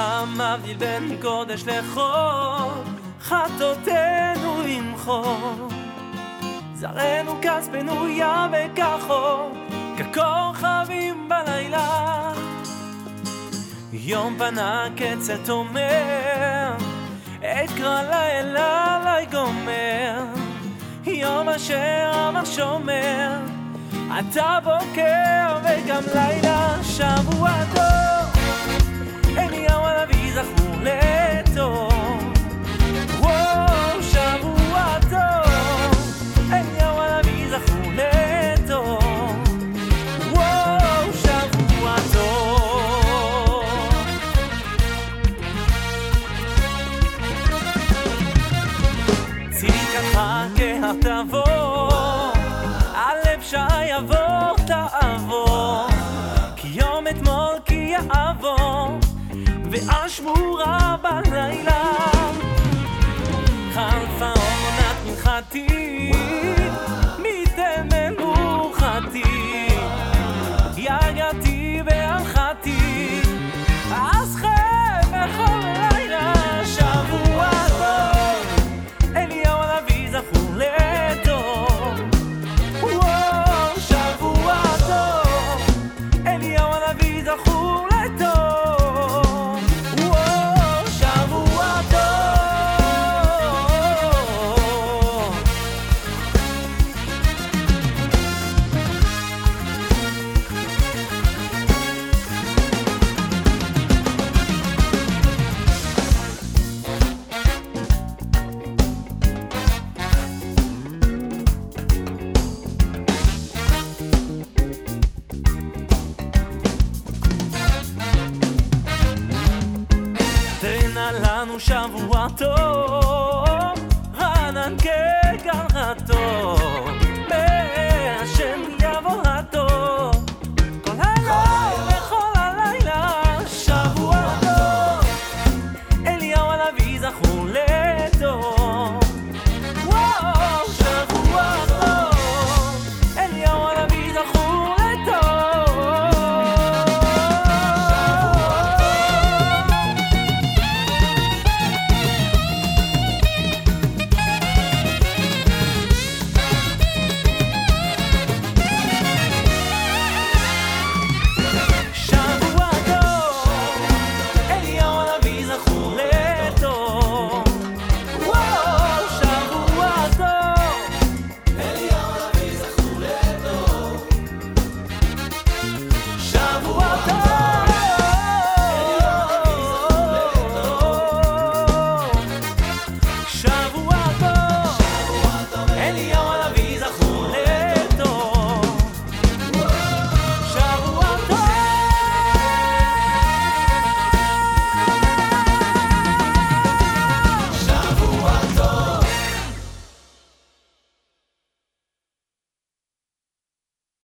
המבדיל בין קודש לחור, חטאותינו ימחור. זרענו כספנו ים וכחור, ככוכבים בלילה. יום פנה קצת אומר, את קרא לילה לי גומר. יום אשר אמר שומר, אתה בוקר וגם לילה שבוע טוב. כהטבות, הלב שיעבור תעבור, כי יום אתמול כי יעבור, ואשמורה בלילה. חלפה עונת מנחתי, לנו שבוע טוב,